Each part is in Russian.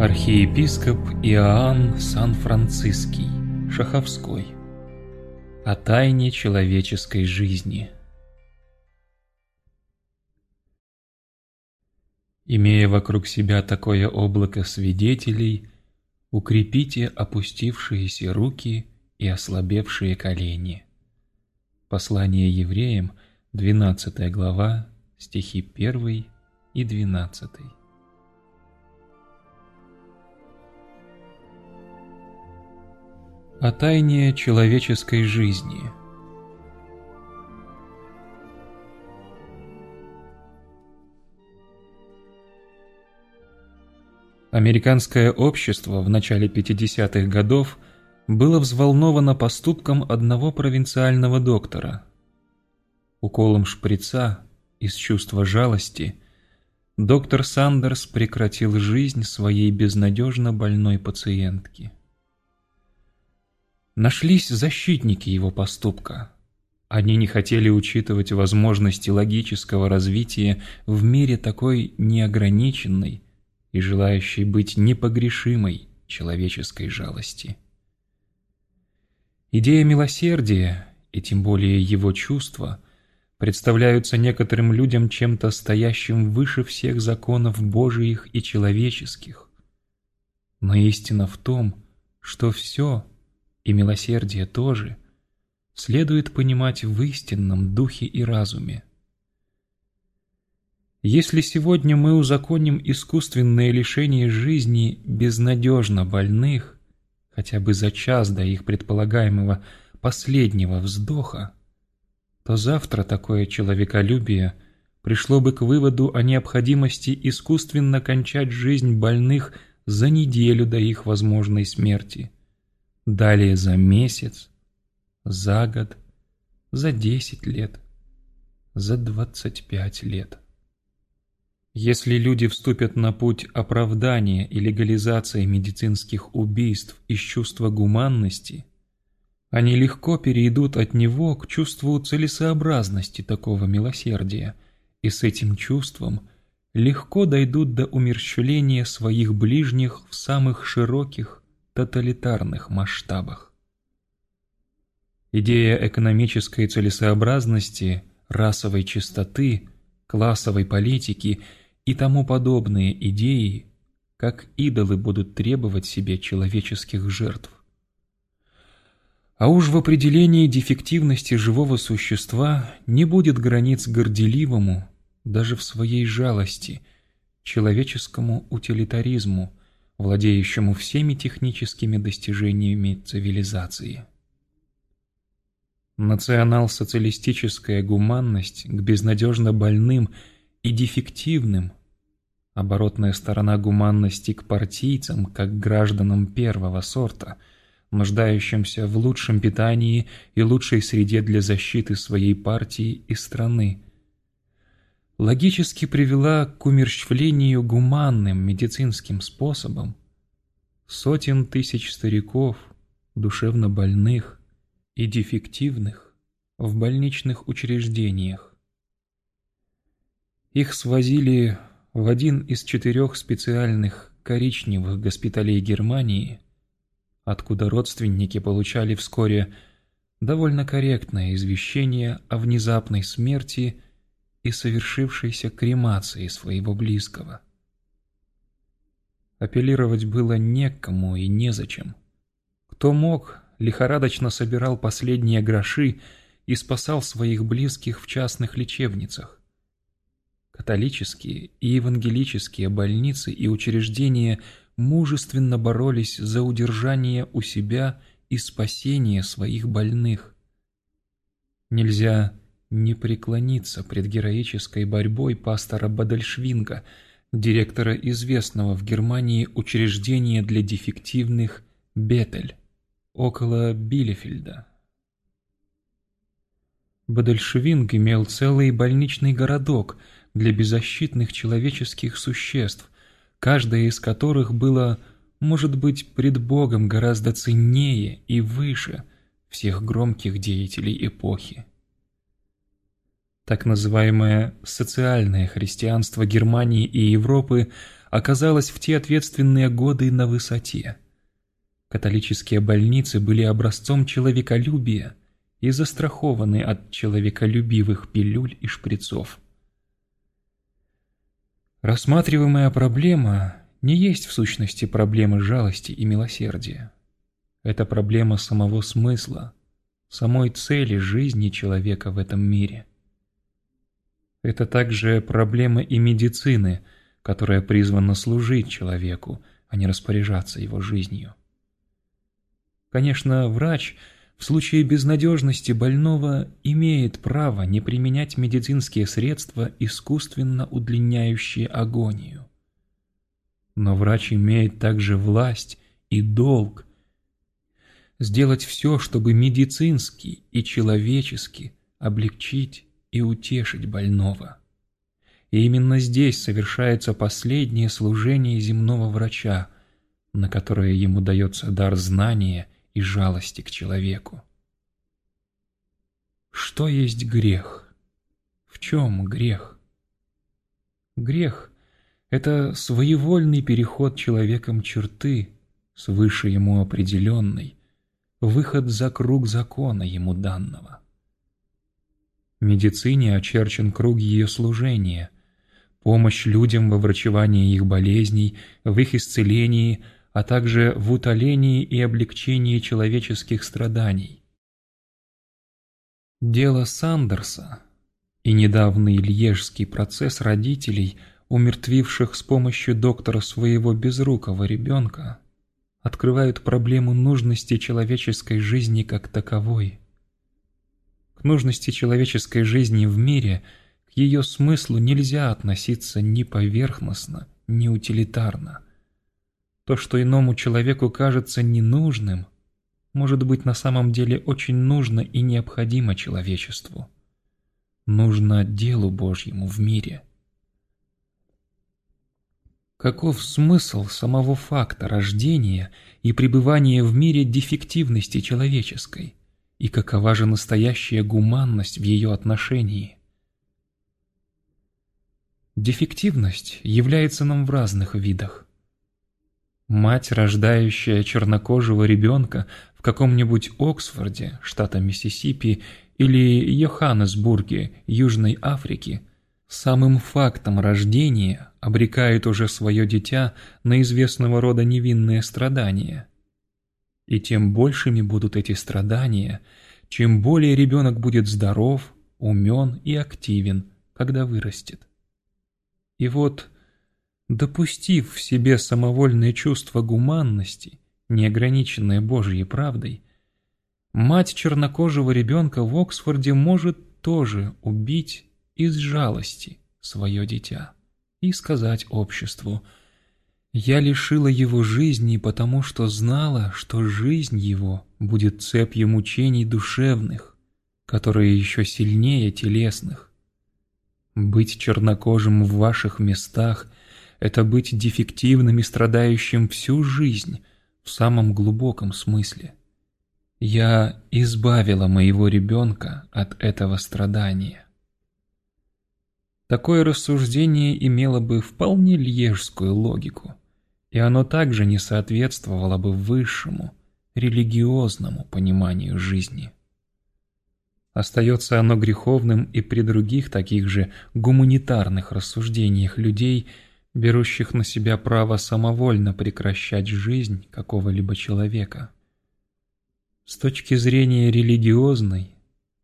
Архиепископ Иоанн Сан-Франциский, Шаховской. О тайне человеческой жизни. Имея вокруг себя такое облако свидетелей, укрепите опустившиеся руки и ослабевшие колени. Послание евреям, 12 глава, стихи 1 и 12. О тайне человеческой жизни – Американское общество в начале 50-х годов было взволновано поступком одного провинциального доктора. Уколом шприца из чувства жалости доктор Сандерс прекратил жизнь своей безнадежно больной пациентки. Нашлись защитники его поступка. Они не хотели учитывать возможности логического развития в мире такой неограниченной, и желающей быть непогрешимой человеческой жалости. Идея милосердия, и тем более его чувства, представляются некоторым людям чем-то стоящим выше всех законов Божиих и человеческих. Но истина в том, что все, и милосердие тоже, следует понимать в истинном духе и разуме. Если сегодня мы узаконим искусственное лишение жизни безнадежно больных, хотя бы за час до их предполагаемого последнего вздоха, то завтра такое человеколюбие пришло бы к выводу о необходимости искусственно кончать жизнь больных за неделю до их возможной смерти, далее за месяц, за год, за десять лет, за двадцать пять лет. Если люди вступят на путь оправдания и легализации медицинских убийств из чувства гуманности, они легко перейдут от него к чувству целесообразности такого милосердия, и с этим чувством легко дойдут до умерщвления своих ближних в самых широких тоталитарных масштабах. Идея экономической целесообразности, расовой чистоты, классовой политики – и тому подобные идеи, как идолы будут требовать себе человеческих жертв. А уж в определении дефективности живого существа не будет границ горделивому, даже в своей жалости, человеческому утилитаризму, владеющему всеми техническими достижениями цивилизации. Национал-социалистическая гуманность к безнадежно больным – и дефективным. Оборотная сторона гуманности к партийцам, как гражданам первого сорта, нуждающимся в лучшем питании и лучшей среде для защиты своей партии и страны. Логически привела к умерщвлению гуманным медицинским способом сотен тысяч стариков, душевно больных и дефективных в больничных учреждениях. Их свозили в один из четырех специальных коричневых госпиталей Германии, откуда родственники получали вскоре довольно корректное извещение о внезапной смерти и совершившейся кремации своего близкого. Апеллировать было некому и незачем. Кто мог, лихорадочно собирал последние гроши и спасал своих близких в частных лечебницах. Католические и евангелические больницы и учреждения мужественно боролись за удержание у себя и спасение своих больных. Нельзя не преклониться пред героической борьбой пастора Бадальшвинга, директора известного в Германии учреждения для дефективных Бетель, около Билефельда. Бадальшвинг имел целый больничный городок – для беззащитных человеческих существ, каждое из которых было, может быть, пред Богом гораздо ценнее и выше всех громких деятелей эпохи. Так называемое «социальное христианство Германии и Европы» оказалась в те ответственные годы на высоте. Католические больницы были образцом человеколюбия и застрахованы от человеколюбивых пилюль и шприцов. Рассматриваемая проблема не есть в сущности проблема жалости и милосердия. Это проблема самого смысла, самой цели жизни человека в этом мире. Это также проблема и медицины, которая призвана служить человеку, а не распоряжаться его жизнью. Конечно, врач в случае безнадежности больного имеет право не применять медицинские средства, искусственно удлиняющие агонию. Но врач имеет также власть и долг сделать все, чтобы медицински и человечески облегчить и утешить больного. И именно здесь совершается последнее служение земного врача, на которое ему дается дар знания и жалости к человеку. Что есть грех? В чем грех? Грех – это своевольный переход человеком черты, свыше ему определенной, выход за круг закона ему данного. Медицине очерчен круг ее служения, помощь людям во врачевании их болезней, в их исцелении, а также в утолении и облегчении человеческих страданий. Дело Сандерса и недавний льежский процесс родителей, умертвивших с помощью доктора своего безрукого ребенка, открывают проблему нужности человеческой жизни как таковой. Нужности человеческой жизни в мире, к ее смыслу нельзя относиться ни поверхностно, ни утилитарно. То, что иному человеку кажется ненужным, может быть на самом деле очень нужно и необходимо человечеству. Нужно делу Божьему в мире – Каков смысл самого факта рождения и пребывания в мире дефективности человеческой? И какова же настоящая гуманность в ее отношении? Дефективность является нам в разных видах. Мать, рождающая чернокожего ребенка в каком-нибудь Оксфорде, штата Миссисипи, или Йоханнесбурге, Южной Африки – самым фактом рождения обрекает уже свое дитя на известного рода невинные страдания. И тем большими будут эти страдания, чем более ребенок будет здоров, умен и активен, когда вырастет. И вот, допустив в себе самовольное чувство гуманности, неограниченное Божьей правдой, мать чернокожего ребенка в Оксфорде может тоже убить из жалости свое дитя и сказать обществу «Я лишила его жизни, потому что знала, что жизнь его будет цепью мучений душевных, которые еще сильнее телесных. Быть чернокожим в ваших местах – это быть дефективным и страдающим всю жизнь в самом глубоком смысле. Я избавила моего ребенка от этого страдания. Такое рассуждение имело бы вполне льежскую логику, и оно также не соответствовало бы высшему, религиозному пониманию жизни. Остается оно греховным и при других таких же гуманитарных рассуждениях людей, берущих на себя право самовольно прекращать жизнь какого-либо человека. С точки зрения религиозной,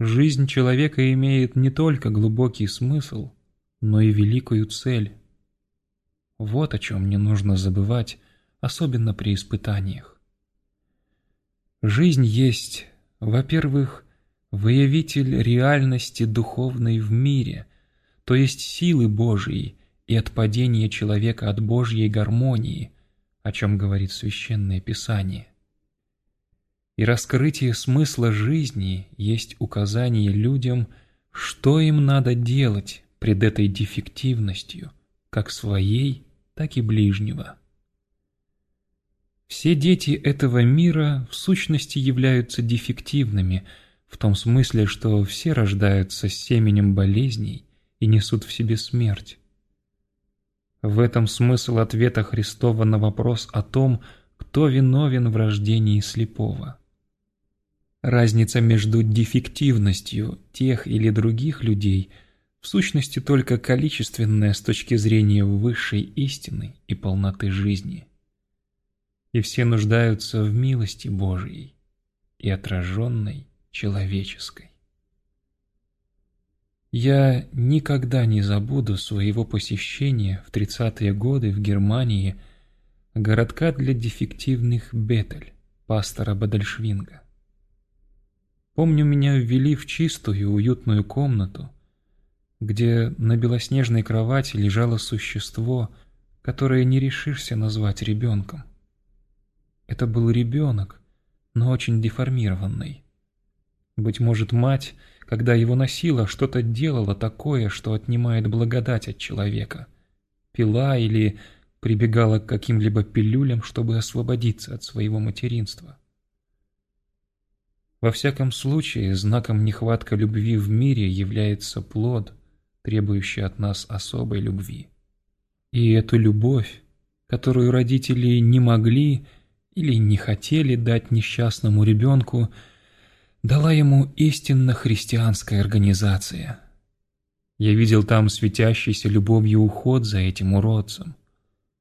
жизнь человека имеет не только глубокий смысл – но и великую цель. Вот о чем не нужно забывать, особенно при испытаниях. Жизнь есть, во-первых, выявитель реальности духовной в мире, то есть силы Божьей и отпадения человека от Божьей гармонии, о чем говорит Священное Писание. И раскрытие смысла жизни есть указание людям, что им надо делать, пред этой дефективностью, как своей, так и ближнего. Все дети этого мира в сущности являются дефективными, в том смысле, что все рождаются с семенем болезней и несут в себе смерть. В этом смысл ответа Христова на вопрос о том, кто виновен в рождении слепого. Разница между дефективностью тех или других людей в сущности только количественная с точки зрения высшей истины и полноты жизни. И все нуждаются в милости Божьей и отраженной человеческой. Я никогда не забуду своего посещения в 30-е годы в Германии городка для дефективных Бетель, пастора Бадальшвинга. Помню, меня ввели в чистую уютную комнату, где на белоснежной кровати лежало существо, которое не решишься назвать ребенком. Это был ребенок, но очень деформированный. Быть может, мать, когда его носила, что-то делала такое, что отнимает благодать от человека. Пила или прибегала к каким-либо пилюлям, чтобы освободиться от своего материнства. Во всяком случае, знаком нехватка любви в мире является плод, требующий от нас особой любви. И эту любовь, которую родители не могли или не хотели дать несчастному ребенку, дала ему истинно христианская организация. Я видел там светящийся любовью уход за этим уродцем,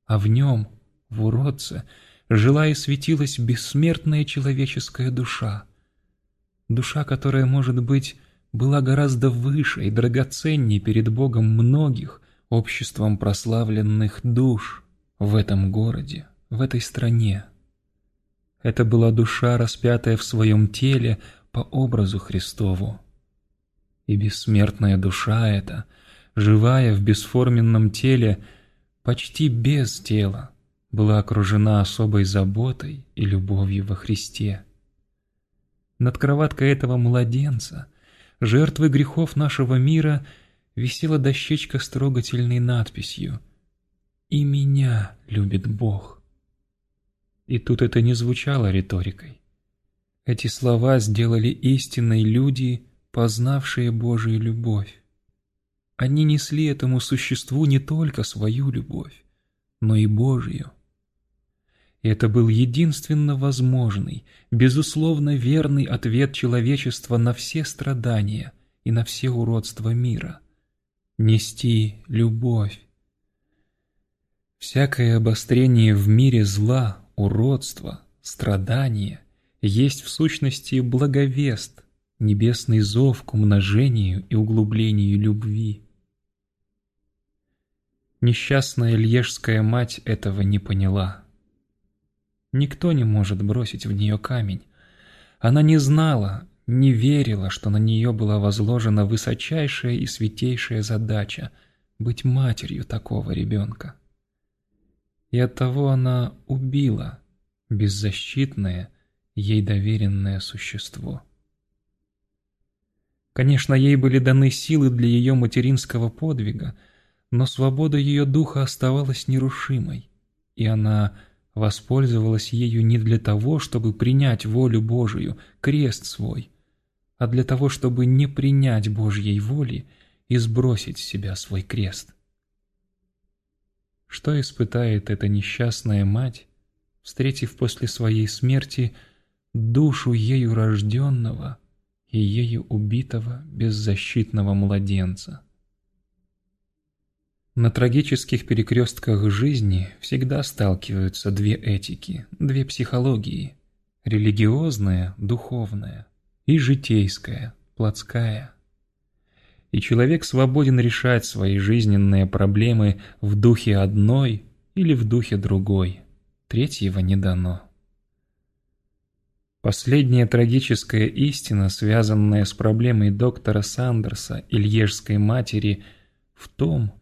а в нем, в уродце, жила и светилась бессмертная человеческая душа, душа, которая, может быть, была гораздо выше и драгоценнее перед Богом многих обществом прославленных душ в этом городе, в этой стране. Это была душа, распятая в своем теле по образу Христову. И бессмертная душа эта, живая в бесформенном теле, почти без тела, была окружена особой заботой и любовью во Христе. Над кроваткой этого младенца, жертвы грехов нашего мира, висела дощечка с трогательной надписью «И меня любит Бог». И тут это не звучало риторикой. Эти слова сделали истинной люди, познавшие Божию любовь. Они несли этому существу не только свою любовь, но и Божью. Это был единственно возможный, безусловно верный ответ человечества на все страдания и на все уродства мира. Нести любовь. Всякое обострение в мире зла, уродства, страдания есть в сущности благовест, небесный зов к умножению и углублению любви. Несчастная льежская мать этого не поняла. Никто не может бросить в нее камень. Она не знала, не верила, что на нее была возложена высочайшая и святейшая задача — быть матерью такого ребенка. И оттого она убила беззащитное, ей доверенное существо. Конечно, ей были даны силы для ее материнского подвига, но свобода ее духа оставалась нерушимой, и она воспользовалась ею не для того, чтобы принять волю Божию, крест свой, а для того, чтобы не принять Божьей воли и сбросить с себя свой крест. Что испытает эта несчастная мать, встретив после своей смерти душу ею рожденного и ею убитого беззащитного младенца? На трагических перекрестках жизни всегда сталкиваются две этики, две психологии. Религиозная, духовная, и житейская, плотская. И человек свободен решать свои жизненные проблемы в духе одной или в духе другой. Третьего не дано. Последняя трагическая истина, связанная с проблемой доктора Сандерса и льежской матери, в том, что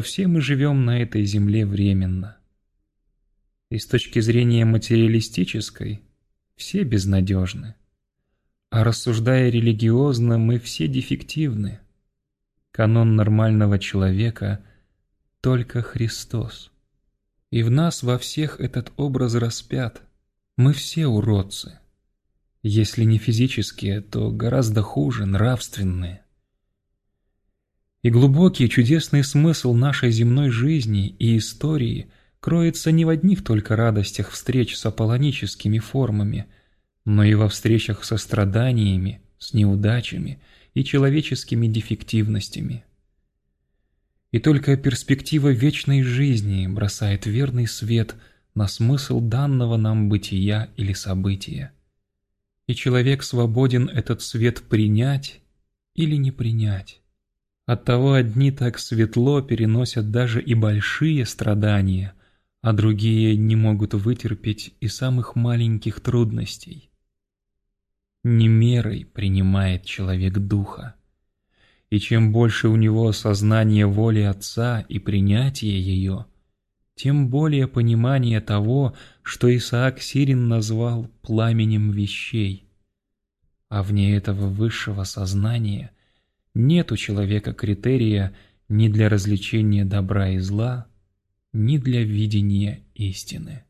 все мы живем на этой земле временно. И с точки зрения материалистической, все безнадежны. А рассуждая религиозно, мы все дефективны. Канон нормального человека — только Христос. И в нас во всех этот образ распят. Мы все уродцы. Если не физические, то гораздо хуже, нравственные. И глубокий чудесный смысл нашей земной жизни и истории кроется не в одних только радостях встреч с аполлоническими формами, но и во встречах со страданиями, с неудачами и человеческими дефективностями. И только перспектива вечной жизни бросает верный свет на смысл данного нам бытия или события. И человек свободен этот свет принять или не принять. Оттого одни так светло переносят даже и большие страдания, а другие не могут вытерпеть и самых маленьких трудностей. Не мерой принимает человек духа. И чем больше у него осознание воли Отца и принятие ее, тем более понимание того, что Исаак Сирин назвал пламенем вещей. А вне этого высшего сознания – нет у человека критерия ни для развлечения добра и зла, ни для видения истины.